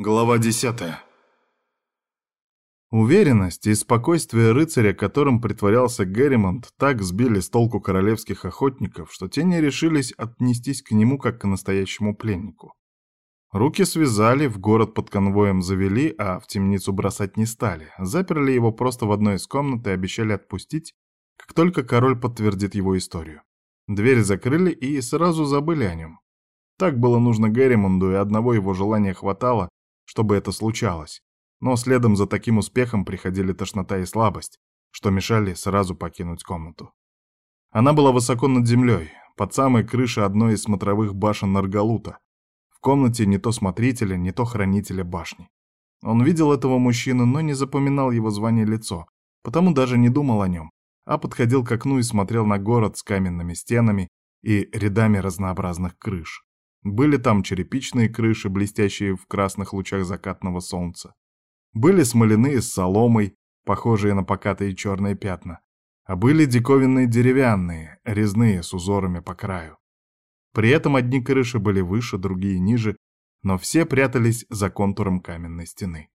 Глава 10. Уверенность и спокойствие рыцаря, которым притворялся Герримонт, так сбили с толку королевских охотников, что те не решились отнестись к нему как к настоящему пленнику. Руки связали, в город под конвоем завели, а в темницу бросать не стали. Заперли его просто в одной из комнат и обещали отпустить, как только король подтвердит его историю. Дверь закрыли и сразу забыли о нем. Так было нужно Герримонду, и одного его желания хватало, чтобы это случалось. Но следом за таким успехом приходили тошнота и слабость, что мешали сразу покинуть комнату. Она была высоко над землей, под самой крышей одной из смотровых башен Наргалута. В комнате не то смотрителя, не то хранителя башни. Он видел этого мужчину, но не запоминал его звание лицо, потому даже не думал о нем, а подходил к окну и смотрел на город с каменными стенами и рядами разнообразных крыш. Были там черепичные крыши, блестящие в красных лучах закатного солнца. Были смоляные с соломой, похожие на покатые черные пятна. А были диковинные деревянные, резные, с узорами по краю. При этом одни крыши были выше, другие ниже, но все прятались за контуром каменной стены.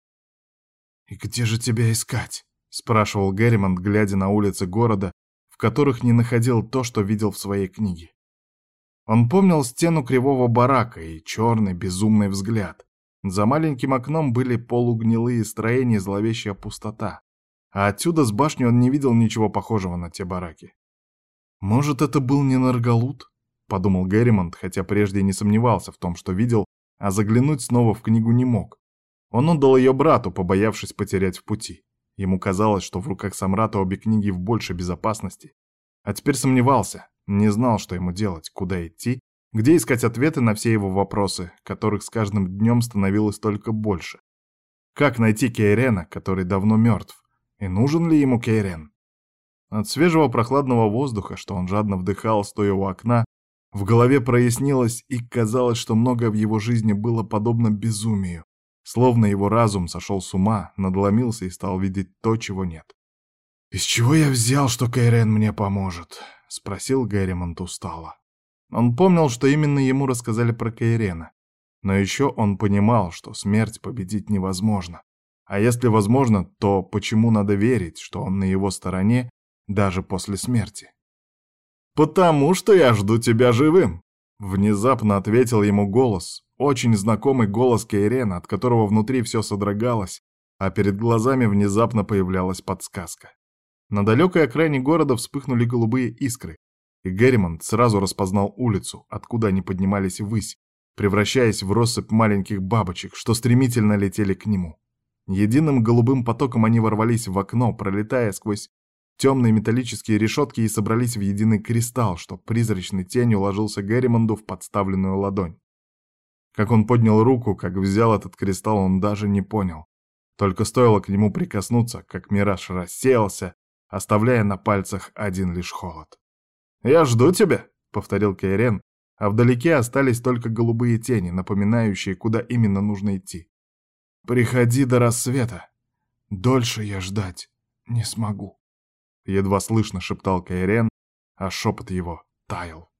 «И где же тебя искать?» — спрашивал Герримонт, глядя на улицы города, в которых не находил то, что видел в своей книге. Он помнил стену кривого барака и черный безумный взгляд. За маленьким окном были полугнилые строения и зловещая пустота. А отсюда с башни он не видел ничего похожего на те бараки. «Может, это был не Наргалут?» — подумал Герримонт, хотя прежде не сомневался в том, что видел, а заглянуть снова в книгу не мог. Он отдал ее брату, побоявшись потерять в пути. Ему казалось, что в руках Самрата обе книги в большей безопасности. А теперь сомневался, не знал, что ему делать, куда идти, где искать ответы на все его вопросы, которых с каждым днем становилось только больше. Как найти Кейрена, который давно мертв? И нужен ли ему Кейрен? От свежего прохладного воздуха, что он жадно вдыхал, стоя у окна, в голове прояснилось и казалось, что многое в его жизни было подобно безумию. Словно его разум сошел с ума, надломился и стал видеть то, чего нет. «Из чего я взял, что Кейрен мне поможет?» — спросил Герримонт устало. Он помнил, что именно ему рассказали про Кейрена. Но еще он понимал, что смерть победить невозможно. А если возможно, то почему надо верить, что он на его стороне даже после смерти? «Потому что я жду тебя живым!» Внезапно ответил ему голос, очень знакомый голос Кейрена, от которого внутри все содрогалось, а перед глазами внезапно появлялась подсказка. На далекой окраине города вспыхнули голубые искры, и Герримонт сразу распознал улицу, откуда они поднимались ввысь, превращаясь в россыпь маленьких бабочек, что стремительно летели к нему. Единым голубым потоком они ворвались в окно, пролетая сквозь темные металлические решетки и собрались в единый кристалл, что призрачной тенью ложился Герримонду в подставленную ладонь. Как он поднял руку, как взял этот кристалл, он даже не понял. Только стоило к нему прикоснуться, как мираж рассеялся, оставляя на пальцах один лишь холод. «Я жду тебя», — повторил Кейрен, а вдалеке остались только голубые тени, напоминающие, куда именно нужно идти. «Приходи до рассвета. Дольше я ждать не смогу», — едва слышно шептал Кейрен, а шепот его таял.